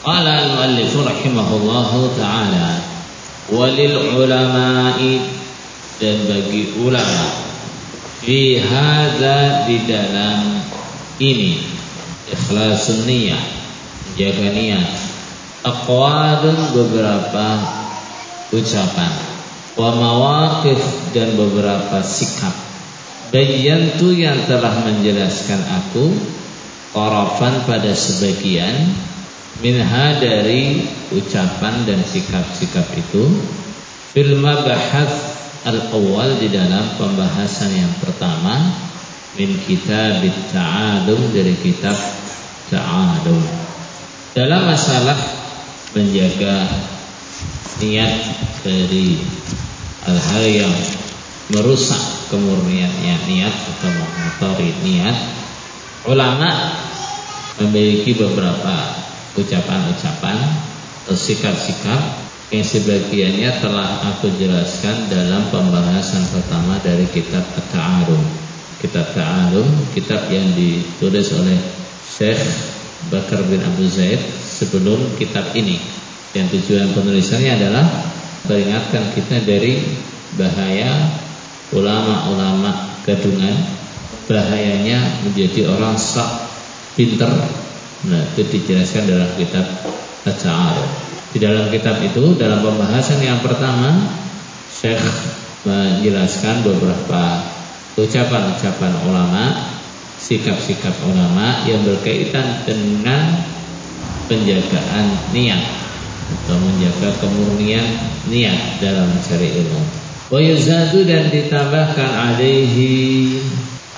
Qala al-muallif rahimahullahu taala walil ulama'i dan bagi ulama fi hadza di dalam ini ikhlasun niyah jaga niat aqwalun beberapa ucapan wa mawaqif dan beberapa sikap bayyantu yang telah menjelaskan aku qarafan pada sebagian minha dari ucapan dan sikap-sikap itu. Fil mabahats al-awwal di dalam pembahasan yang pertama min kitab ta'adum dari kitab ta'adum. Dalam masalah menjaga niat dari hal-hal yang merusak kemurniannya niat atau mengotori niat ulama memiliki beberapa ucapan-ucapan sikap-sikap yang sebagiannya telah aku jelaskan dalam pembahasan pertama dari kitab At-Ta'arum. Kitab Ta'arum, kitab yang ditulis oleh Syekh Bakar bin Abu Zaid sebelum kitab ini. Yang tujuan penulisannya adalah peringatkan kita dari bahaya ulama-ulama gadungan, bahayanya menjadi orang sak pinter. Nah, itu dijelaskan dalam kitab At-Ta'arum. Di dalam kitab itu dalam pembahasan yang pertama Syekh menjelaskan beberapa ucapan-ucapan ulama, sikap-sikap ulama yang berkaitan dengan penjagaan niat atau menjaga kemurnian niat dalam mencari ilmu. Wa yuzadu dan ditambahkan alaihi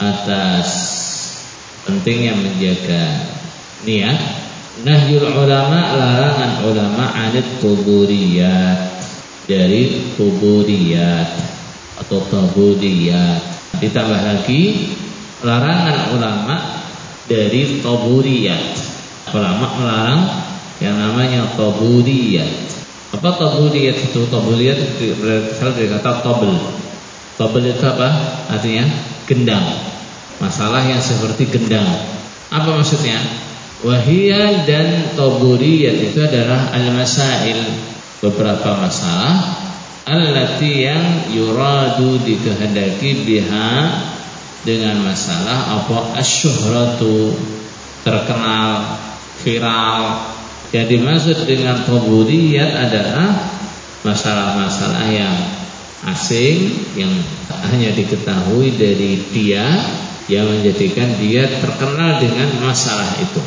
atas pentingnya menjaga niat Nahyul ulama larangan ulama anit kuburiyat dari kuburiyat atau tabudiyat. Ditambah lagi larangan ulama dari taburiyat. Ulama melarang yang namanya taburiyat. Apa taburiyat itu? Taburiyat berasal dari kata tabel. Tabel itu apa? Artinya gendang. Masalah yang seperti gendang. Apa maksudnya? Wahiyah dan taburiyat itu adalah al-masail. Beberapa masalah allati yang yuradu dikehendaki biha dengan masalah apa? Asyuhratu terkenal viral. Yang dimaksud dengan taburiyat adalah masalah-masalah yang asing yang hanya diketahui dari dia yang menjadikan dia terkenal dengan masalah itu.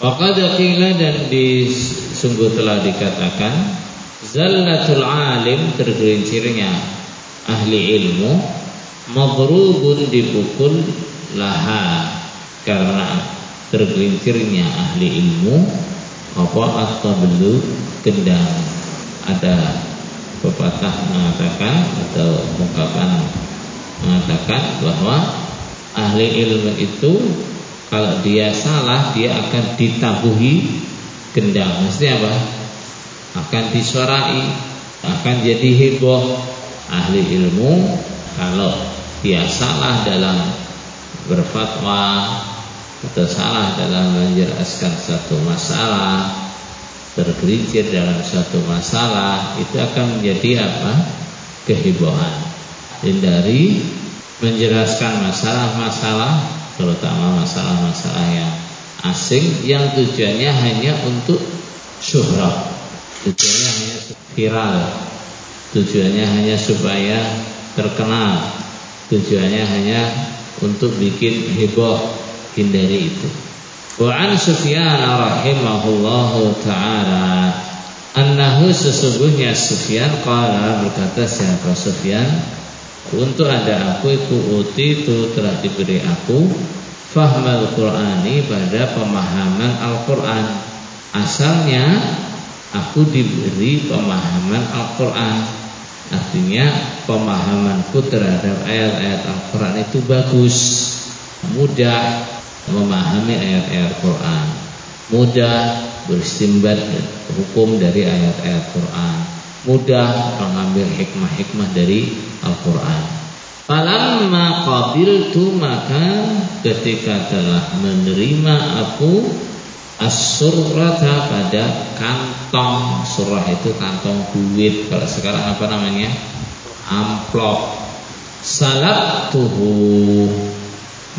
Waqad qila dan di sungguh telah dikatakan zallatul alim tergelincirnya ahli ilmu maghrubun dipukul laha karena tergelincirnya ahli ilmu apa atau belum gendang? Ada pepatah mengatakan atau ungkapan mengatakan bahwa ahli ilmu itu kalau dia salah dia akan ditabuhi gendang. Maksudnya apa? Akan disuarai, akan jadi heboh. Ahli ilmu kalau dia salah dalam berfatwa atau salah dalam menjelaskan satu masalah, tergelincir dalam satu masalah, itu akan menjadi apa? kehebohan. Hindari menjelaskan masalah-masalah terutama masalah-masalah yang asing yang tujuannya hanya untuk syuhrah. Tujuannya hanya viral. Tujuannya hanya supaya terkenal. Tujuannya hanya untuk bikin heboh. Hindari itu. Wa an Sufyan rahimahullahu taala annahu sesungguhnya Sufyan qala berkata siapa Sufyan untuk ada aku itu uti itu telah diberi aku fahmal Qur'ani pada pemahaman Al-Qur'an. Asalnya aku diberi pemahaman Al-Qur'an. Artinya pemahamanku terhadap ayat-ayat Al-Qur'an itu bagus, mudah memahami ayat-ayat Qur'an, mudah beristimbat hukum dari ayat-ayat Qur'an mudah mengambil hikmah-hikmah dari Al-Quran. Falamma qabiltu maka ketika telah menerima aku as-surrata pada kantong. Surah itu kantong duit. Kalau sekarang apa namanya? Amplop. Salat tuhu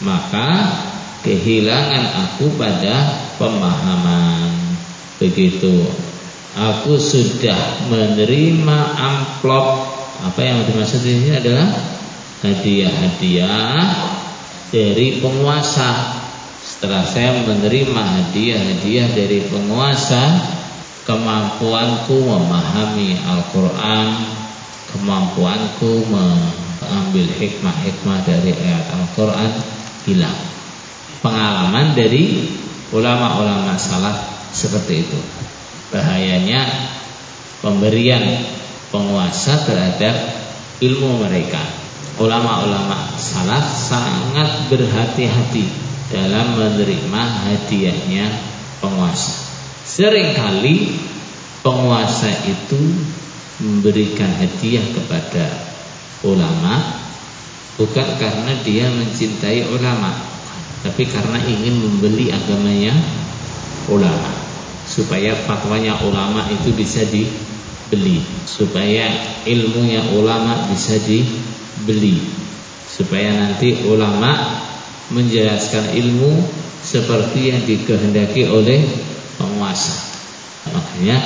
maka kehilangan aku pada pemahaman. Begitu aku sudah menerima amplop apa yang dimaksud ini adalah hadiah-hadiah dari penguasa setelah saya menerima hadiah-hadiah dari penguasa, kemampuanku memahami Al-Quran, kemampuanku mengambil hikmah-hikmah dari ayat Al-Quran hilang. Pengalaman dari ulama-ulama salaf seperti itu. Bahayanya pemberian penguasa terhadap ilmu mereka. Ulama-ulama salaf sangat berhati-hati dalam menerima hadiahnya penguasa. Seringkali penguasa itu memberikan hadiah kepada ulama bukan karena dia mencintai ulama, tapi karena ingin membeli agamanya ulama supaya fatwanya ulama itu bisa dibeli, supaya ilmunya ulama bisa dibeli, supaya nanti ulama menjelaskan ilmu seperti yang dikehendaki oleh penguasa. Makanya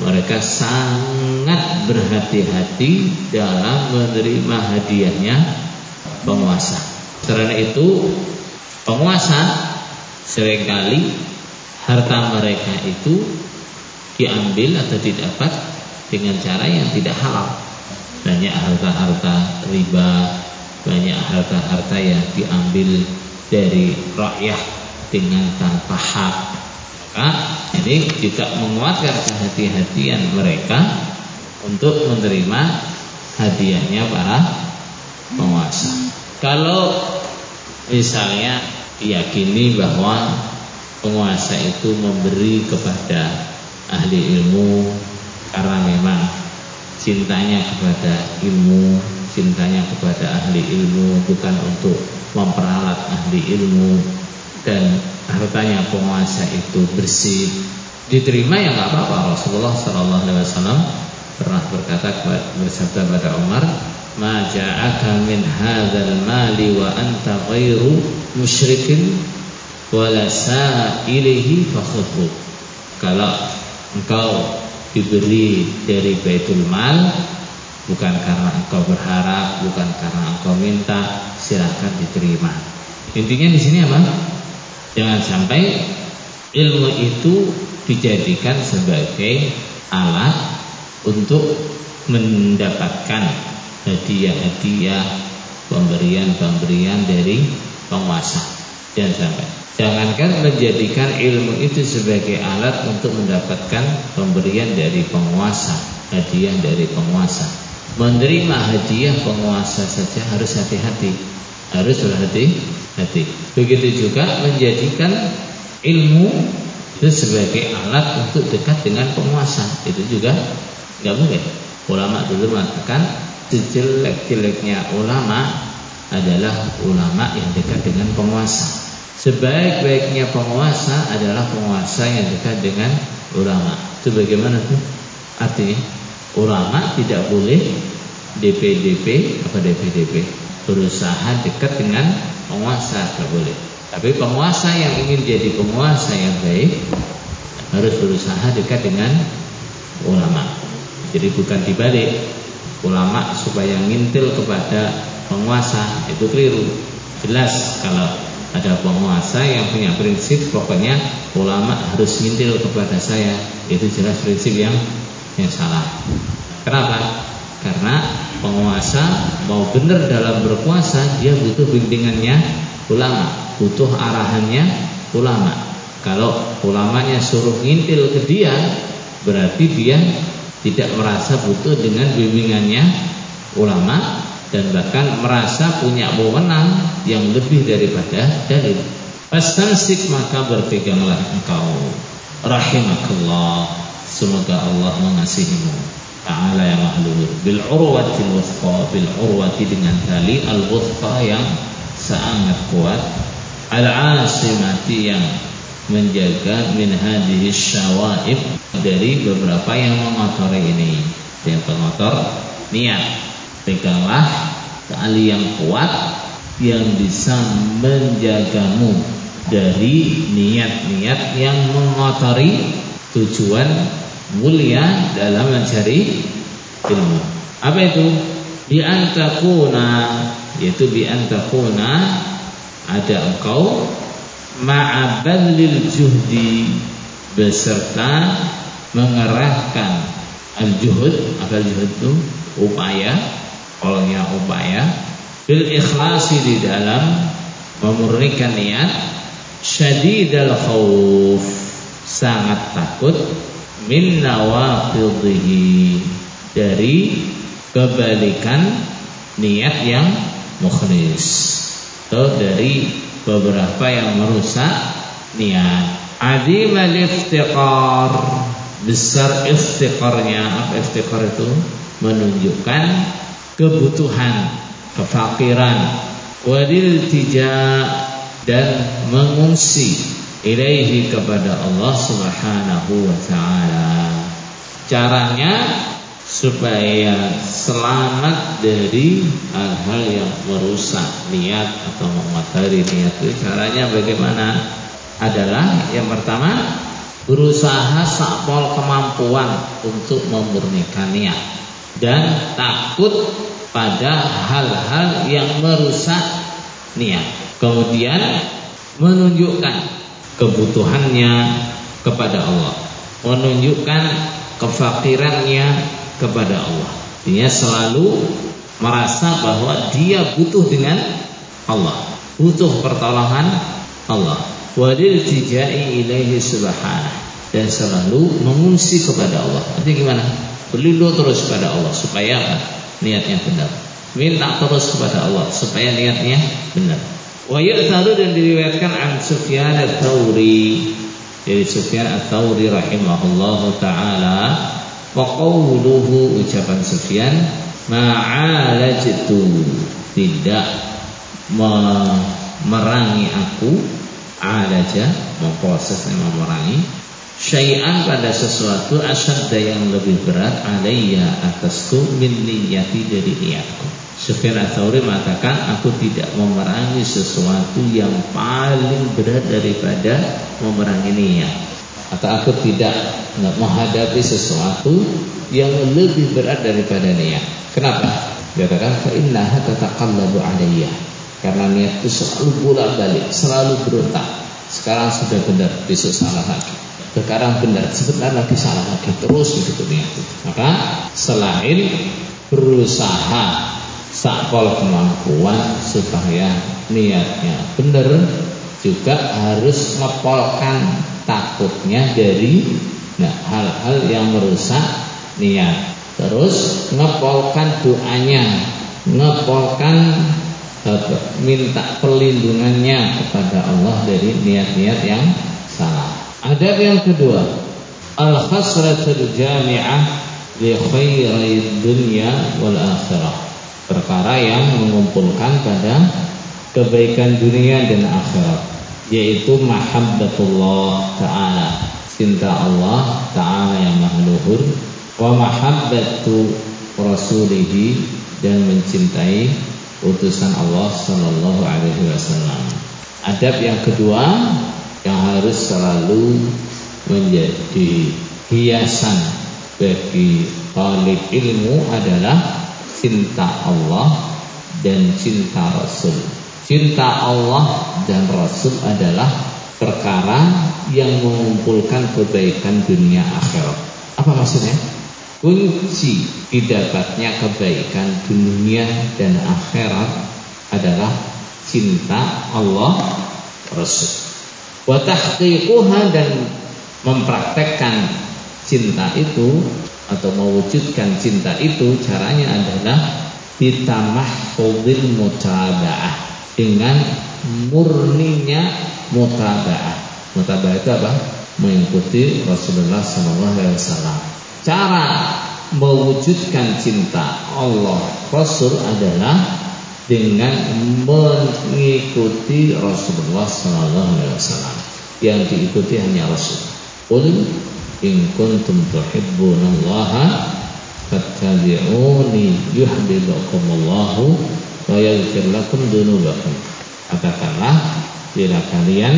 mereka sangat berhati-hati dalam menerima hadiahnya penguasa. Karena itu penguasa sering kali harta mereka itu diambil atau didapat dengan cara yang tidak halal. Banyak harta-harta riba, banyak harta-harta yang diambil dari rakyat dengan tanpa hak maka ini juga menguatkan kehati-hatian mereka untuk menerima hadiahnya para penguasa kalau misalnya diyakini bahwa penguasa itu memberi kepada ahli ilmu karena memang cintanya kepada ilmu cintanya kepada ahli ilmu bukan untuk memperalat ahli ilmu. Dan hartanya penguasa itu bersih. Diterima ya nggak apa-apa. Rasulullah Shallallahu Alaihi Wasallam pernah berkata bersabda pada Umar ma ja'aka min hadzal mali wa anta ghairu musyrikin wala sa'ilihi fakhudhu kalau engkau diberi dari baitul mal bukan karena engkau berharap bukan karena engkau minta silahkan diterima. Intinya di sini apa? Jangan sampai ilmu itu dijadikan sebagai alat untuk mendapatkan hadiah-hadiah, pemberian-pemberian dari penguasa. Jangan sampai. Jangankan menjadikan ilmu itu sebagai alat untuk mendapatkan pemberian dari penguasa, hadiah dari penguasa. Menerima hadiah penguasa saja harus hati-hati harus berhati-hati. Begitu juga menjadikan ilmu itu sebagai alat untuk dekat dengan penguasa itu juga nggak boleh. Ulama dulu mengatakan sejelek-jeleknya ulama adalah ulama yang dekat dengan penguasa. Sebaik-baiknya penguasa adalah penguasa yang dekat dengan ulama. Itu bagaimana tuh? Artinya ulama tidak boleh DPDP apa DPDP berusaha dekat dengan penguasa tidak boleh. Tapi penguasa yang ingin jadi penguasa yang baik harus berusaha dekat dengan ulama. Jadi bukan dibalik ulama supaya ngintil kepada penguasa itu keliru. Jelas kalau ada penguasa yang punya prinsip pokoknya ulama harus ngintil kepada saya itu jelas prinsip yang yang salah. Kenapa? Karena penguasa mau benar dalam berkuasa dia butuh bimbingannya ulama, butuh arahannya ulama. Kalau ulamanya suruh ngintil ke dia, berarti dia tidak merasa butuh dengan bimbingannya ulama dan bahkan merasa punya wewenang yang lebih daripada dalil. Fastansik maka berpeganglah engkau rahimakallah. Semoga Allah mengasihimu ta'ala yang mahlur bil urwatil wuthqa bil urwati dengan tali al wuthqa yang sangat kuat al asimati yang menjaga min hadhihi syawaib dari beberapa yang mengotori ini. Yang pengotor niat. Peganglah tali yang kuat yang bisa menjagamu dari niat-niat yang mengotori tujuan mulia dalam mencari ilmu. Apa itu? Bi antakuna yaitu bi antakuna ada engkau ma'aballil juhdi beserta mengerahkan al-juhud. Apa al-juhud itu? Upaya. Kolnya upaya. Bil ikhlasi di dalam memurnikan niat. Syadidal khauf sangat takut. Min nawaqidhihi dari kebalikan niat yang mukhlis. Atau dari beberapa yang merusak niat. Adimal iftiqar besar iftiqarnya apa iftiqar itu? Menunjukkan kebutuhan kefakiran wadil tija dan mengungsi ilaihi kepada Allah Subhanahu wa taala. Caranya supaya selamat dari hal-hal yang merusak niat atau mengotori niat. Itu caranya bagaimana? Adalah yang pertama berusaha sakpol kemampuan untuk memurnikan niat. Dan takut pada hal-hal yang merusak niat. Kemudian menunjukkan kebutuhannya kepada Allah. Menunjukkan kefakirannya kepada Allah. Dia selalu merasa bahwa dia butuh dengan Allah, butuh pertolongan Allah. Wadil tijai ilaihi subhanahu dan selalu mengungsi kepada Allah. Artinya gimana? Berlindung terus kepada Allah supaya apa? Niatnya benar. Minta terus kepada Allah supaya niatnya benar. Wa yu'taru dan diriwayatkan an Sufyan ats-Tsauri dari Sufyan ats-Tsauri rahimahullahu taala Wa ucapan Sufyan ma'alajtu tidak memerangi aku alaja memproses yang memerangi syai'an pada sesuatu asyadda yang lebih berat alayya atasku min niyati dari niatku. Sufyan Ats-Tsauri mengatakan aku tidak memerangi sesuatu yang paling berat daripada memerangi niat atau aku tidak menghadapi sesuatu yang lebih berat daripada niat. Kenapa? Dikatakan fa innaha tataqallabu. Karena niat itu selalu bolak-balik, selalu berontak. Sekarang sudah benar, besok salah lagi. Sekarang benar, sebentar lagi salah lagi. Terus begitu niat. Maka selain berusaha sakpol kemampuan supaya niatnya benar juga harus ngepolkan takutnya dari nah hal-hal yang merusak niat. Terus ngepolkan doanya, ngepolkan minta perlindungannya kepada Allah dari niat-niat yang salah. Adab yang kedua, al khasratul jami'ah li khairi dunya wal akhirah. Perkara yang mengumpulkan pada kebaikan dunia dan akhirat yaitu mahabbatullah taala cinta Allah taala yang maha luhur wa mahabbatu rasulihi dan mencintai utusan Allah sallallahu alaihi wasallam. Adab yang kedua yang harus selalu menjadi hiasan bagi talib ilmu adalah cinta Allah dan cinta Rasul. Cinta Allah dan Rasul adalah perkara yang mengumpulkan kebaikan dunia akhirat. Apa maksudnya? Kunci didapatnya kebaikan dunia dan akhirat adalah cinta Allah Rasul. Wa tahqiquha dan mempraktekkan cinta itu atau mewujudkan cinta itu caranya adalah bitamahfudil mutaba'ah dengan murninya mutabaah. Mutabaah itu apa? Mengikuti Rasulullah SAW. Cara mewujudkan cinta Allah Rasul adalah dengan mengikuti Rasulullah Sallallahu Alaihi Wasallam yang diikuti hanya Rasul. Qul in kuntum tuhibbunallaha fattabi'uni yuhibbukumullahu wa yaghfir lakum dzunubakum. Katakanlah bila kalian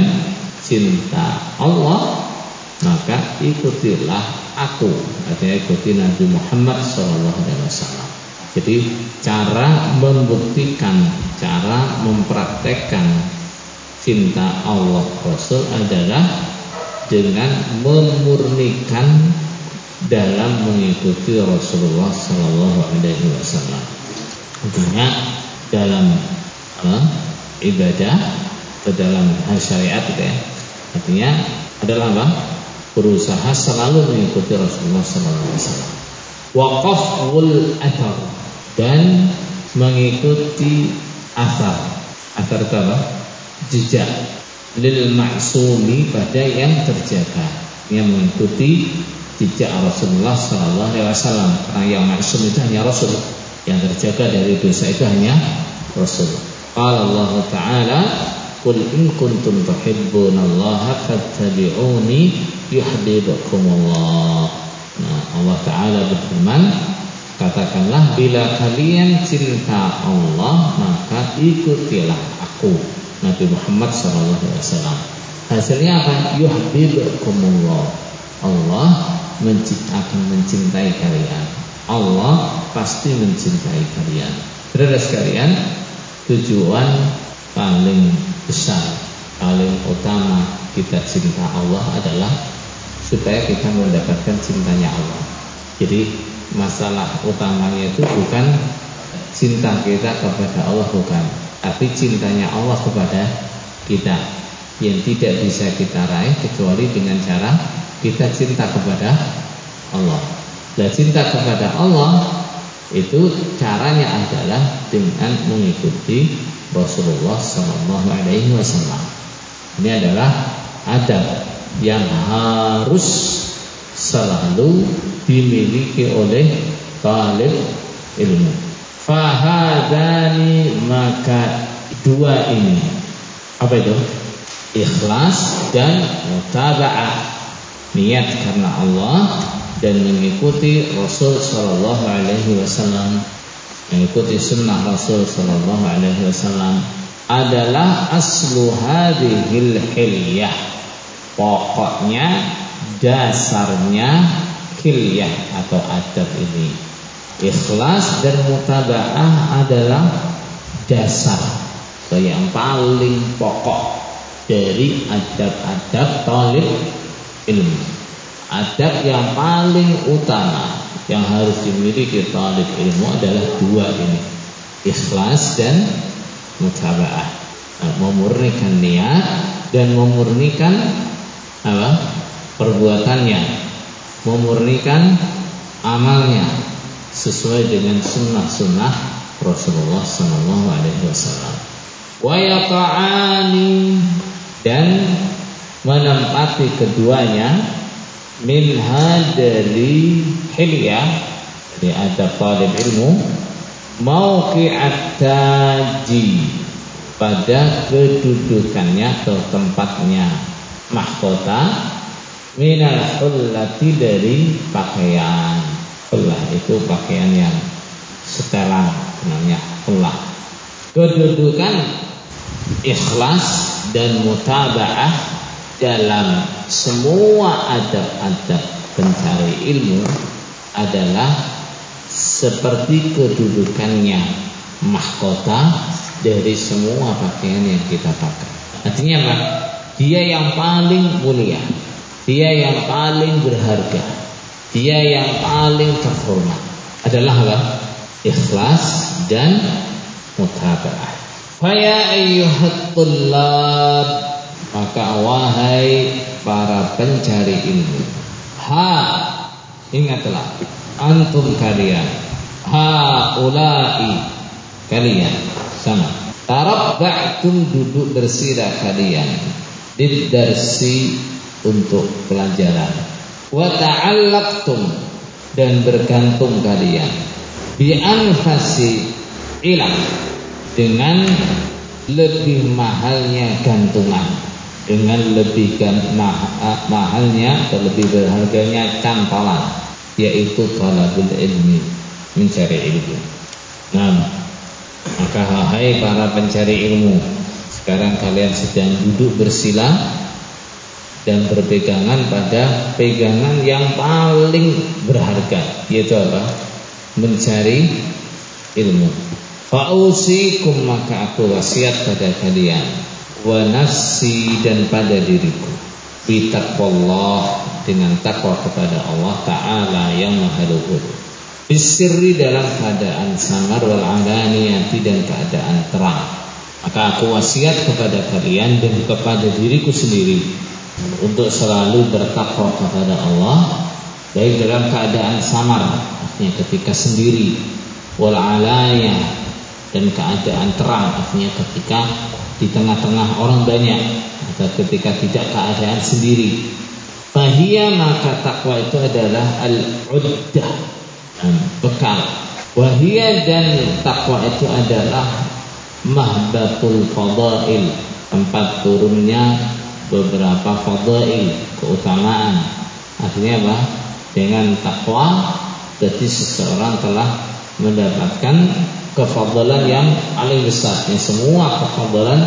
cinta Allah maka ikutilah aku artinya ikuti Nabi Muhammad wasallam jadi cara membuktikan, cara mempraktekkan cinta Allah Rasul adalah dengan memurnikan dalam mengikuti Rasulullah Sallallahu Alaihi Wasallam. Tentunya dalam uh, ibadah atau dalam syariat itu ya, artinya adalah apa? Berusaha selalu mengikuti Rasulullah Wasallam. Waqaful athar. Dan mengikuti asar asar itu apa? jejak. Lil maksumi pada yang terjaga. Yang mengikuti jejak Rasulullah Sallallahu Alaihi Wasallam. Karena yang maksum itu hanya Rasul yang terjaga dari dosa itu hanya Rasul. Qala Allah Taala Qul in kuntum tuhibbunallaha fattabi'uni yuhibbukumullah. Nah, Allah Taala berfirman, Katakanlah bila kalian cinta Allah maka ikutilah aku Nabi Muhammad SAW. Hasilnya apa? Yuhibbukumullah. Allah akan mencintai kalian. Allah pasti mencintai kalian. Saudara sekalian, tujuan paling besar, paling utama kita cinta Allah adalah supaya kita mendapatkan cintanya Allah. Jadi masalah utamanya itu bukan cinta kita kepada Allah bukan, tapi cintanya Allah kepada kita yang tidak bisa kita raih kecuali dengan cara kita cinta kepada Allah. Dan cinta kepada Allah itu caranya adalah dengan mengikuti Rasulullah Sallallahu Alaihi Wasallam. Ini adalah adab yang harus selalu dimiliki oleh talib ilmu. Fahadani maka dua ini apa itu? Ikhlas dan mutaba'ah. Niat karena Allah dan mengikuti Rasul sallallahu alaihi wasallam mengikuti sunnah Rasul sallallahu alaihi wasallam adalah aslu hadhil hilyah. Pokoknya dasarnya hilyah atau adab ini. Ikhlas dan mutaba'ah adalah dasar atau yang paling pokok dari adab-adab talib ilmu. Adab yang paling utama yang harus dimiliki talib ilmu adalah dua ini. Ikhlas dan mutaba'ah. Memurnikan niat dan memurnikan apa? perbuatannya, memurnikan amalnya sesuai dengan sunnah-sunnah Rasulullah Sallallahu Alaihi Wasallam. Wa dan menempati keduanya minha dari hilyah dari adab talib ilmu mauqi'at taji pada kedudukannya atau tempatnya mahkota minal hullati dari pakaian. Hullah itu pakaian yang setelan namanya hullah. Kedudukan ikhlas dan mutaba'ah dalam semua adab-adab pencari ilmu adalah seperti kedudukannya mahkota dari semua pakaian yang kita pakai. Artinya apa? Dia yang paling mulia dia yang paling berharga. Dia yang paling terhormat. Adalah apa? Ikhlas dan mutaba'ah. Faya ayyuhat maka wahai para pencari ilmu. Ha ingatlah antum kalian. Ha ulai kalian sama. Tarabba'tum duduk bersila kalian. Didarsi untuk pelajaran. Wa ta'allaqtum dan bergantung kalian bi anfasi ilam dengan lebih mahalnya gantungan dengan lebih mahalnya atau lebih berharganya cantolan yaitu talabul ilmi mencari ilmu. Nah, maka hai para pencari ilmu, sekarang kalian sedang duduk bersila dan berpegangan pada pegangan yang paling berharga, yaitu apa? Mencari ilmu. Fa'usikum maka aku wasiat pada kalian wa nafsi dan pada diriku. Bitaqwallah dengan takwa kepada Allah taala yang maha luhur. Bisirri dalam keadaan samar wal alaniyati dan keadaan terang. Maka aku wasiat kepada kalian dan kepada diriku sendiri untuk selalu bertakwa kepada Allah baik dalam keadaan samar artinya ketika sendiri. Wal alaniyah dan keadaan terang artinya ketika di tengah-tengah orang banyak atau ketika tidak keadaan sendiri. Fahiyya maka takwa itu adalah al-uddah bekal. Wahia dan takwa itu adalah mahbatul fadail, tempat turunnya beberapa fadail, keutamaan. Artinya apa? Dengan takwa jadi seseorang telah mendapatkan kefadalan yang paling besar. Yang semua kefadalan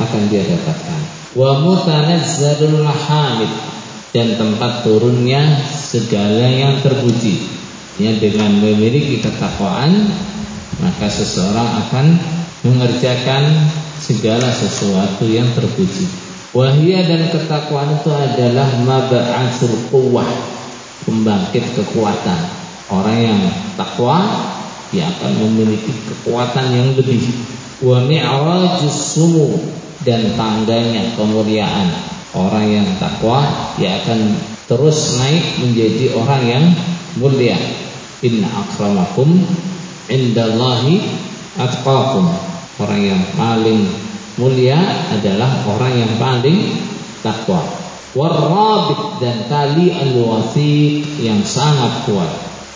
akan dia dapatkan. Wa mutanazzalul mahamid dan tempat turunnya segala yang terpuji ya dengan memiliki ketakwaan maka seseorang akan mengerjakan segala sesuatu yang terpuji. Wahia dan ketakwaan itu adalah mab'atsul quwwah, pembangkit kekuatan. Orang yang takwa dia akan memiliki kekuatan yang lebih. Wa mi'rajus sumu dan tangganya kemuliaan. Orang yang takwa dia akan terus naik menjadi orang yang mulia. Inna akramakum indallahi atqakum. Orang yang paling mulia adalah orang yang paling takwa. Warabit dan tali al yang sangat kuat.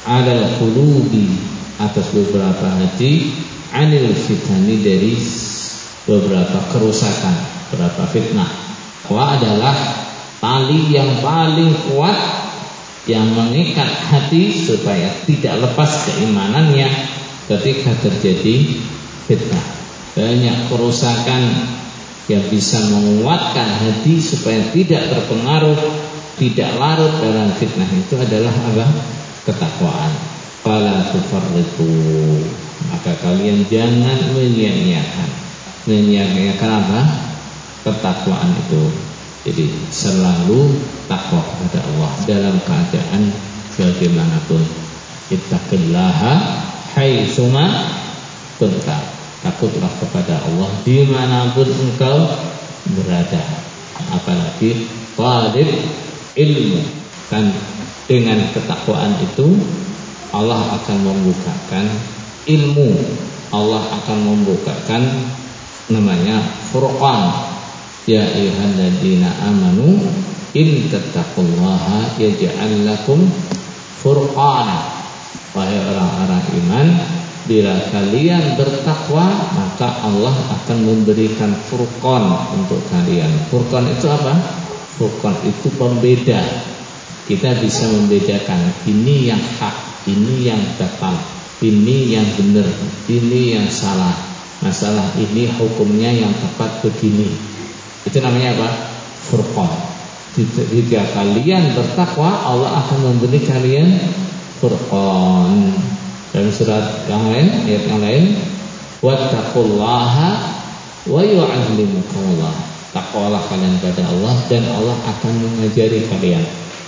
Ada qulubi atas beberapa hati anil fitani dari beberapa kerusakan, beberapa fitnah. Takwa adalah tali yang paling kuat yang mengikat hati supaya tidak lepas keimanannya ketika terjadi fitnah. Banyak kerusakan yang bisa menguatkan hati supaya tidak terpengaruh, tidak larut dalam fitnah itu adalah apa? Ketakwaan. Fala tufarritu. Maka kalian jangan menyia-nyiakan. Menyia-nyiakan apa? Ketakwaan itu. Jadi selalu takwa kepada Allah dalam keadaan bagaimanapun. Ittaqillaha haitsuma kunta. Takutlah kepada Allah di mana pun engkau berada. Apalagi talib ilmu kan dengan ketakwaan itu Allah akan membukakan ilmu. Allah akan membukakan namanya furqan Ya ayyuhalladzina amanu in tattaqullaha yaj'al lakum furqana. Wahai orang-orang iman, bila kalian bertakwa, maka Allah akan memberikan furqan untuk kalian. Furqan itu apa? Furqan itu pembeda. Kita bisa membedakan ini yang hak, ini yang batal, ini yang benar, ini yang salah. Masalah ini hukumnya yang tepat begini itu namanya apa? Furqan. Jika kalian bertakwa, Allah akan memberi kalian furqan. Dalam surat yang lain, ayat yang lain, wattaqullaha wa yu'allimukumullah. Takwalah kalian pada Allah dan Allah akan mengajari kalian.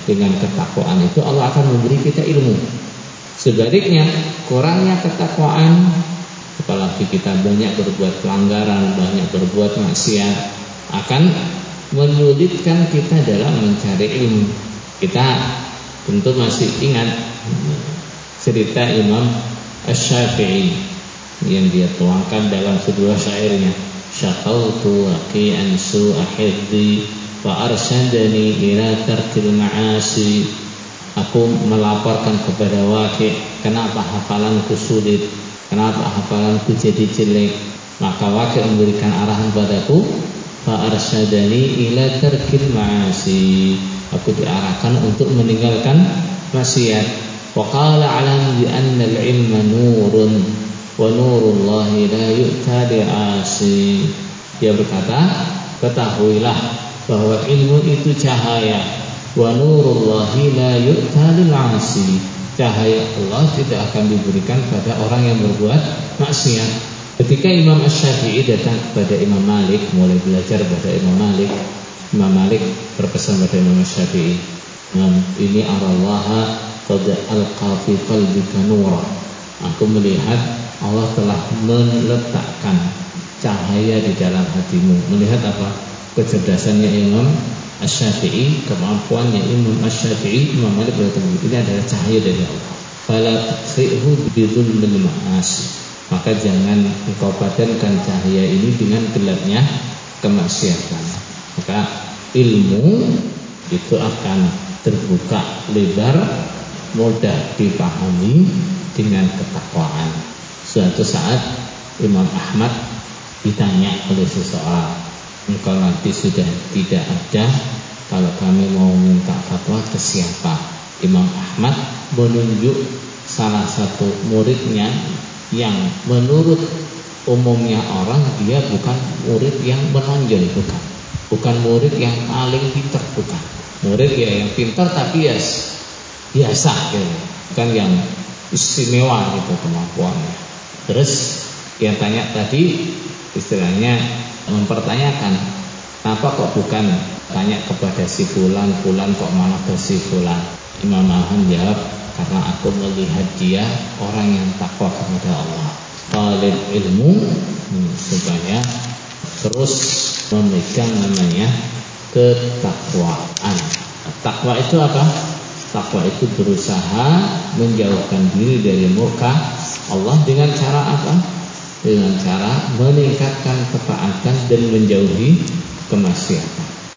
Dengan ketakwaan itu Allah akan memberi kita ilmu. Sebaliknya, kurangnya ketakwaan apalagi kita banyak berbuat pelanggaran, banyak berbuat maksiat, akan menyulitkan kita dalam mencari ilmu. Kita tentu masih ingat cerita Imam Asy-Syafi'i yang dia tuangkan dalam sebuah syairnya. Syaqautu waqi'an su'a arsyadani ila tarkil ma'asi. Aku melaporkan kepada Waqi' kenapa hafalanku sulit, kenapa hafalanku jadi jelek Maka wakil memberikan arahan padaku fa arsyadani ila tarkil ma'asi. Aku diarahkan untuk meninggalkan maksiat. Wa qala alam bi anna al-ilma nurun wa nurullahi la yu'ta li'asi. Dia berkata, ketahuilah bahwa ilmu itu cahaya wa nurullahi la yu'ta lil 'asi. Cahaya Allah tidak akan diberikan pada orang yang berbuat maksiat. Ketika Imam Asy-Syafi'i datang kepada Imam Malik mulai belajar pada Imam Malik, Imam Malik berpesan pada Imam "Imam, ini arallaha qad alqa fi qalbika nura." Aku melihat Allah telah meletakkan cahaya di dalam hatimu. Melihat apa? Kecerdasannya Imam Asy-Syafi'i, kemampuannya Imam Asy-Syafi'i, Imam Malik ini adalah cahaya dari Allah. Fala tukhrihu bidzulmil ma'asi. Maka jangan engkau padankan cahaya ini dengan gelapnya kemaksiatan. Maka ilmu itu akan terbuka lebar, mudah dipahami dengan ketakwaan. Suatu saat Imam Ahmad ditanya oleh seseorang engkau nanti sudah tidak ada? Kalau kami mau minta fatwa ke siapa? Imam Ahmad menunjuk salah satu muridnya yang menurut umumnya orang dia bukan murid yang menonjol bukan. Bukan murid yang paling pintar bukan. Murid ya yang pintar tapi ya biasa gitu. Kan yang istimewa gitu kemampuannya. Terus yang tanya tadi istilahnya mempertanyakan apa kok bukan tanya kepada si fulan fulan kok malah ke si fulan? Imam Mahan jawab karena aku melihat dia orang yang takwa kepada Allah. Talib ilmu hmm, supaya terus memegang namanya ketakwaan. Takwa itu apa? Takwa itu berusaha menjauhkan diri dari murka Allah dengan cara apa dengan cara meningkatkan ketaatan dan menjauhi kemaksiatan.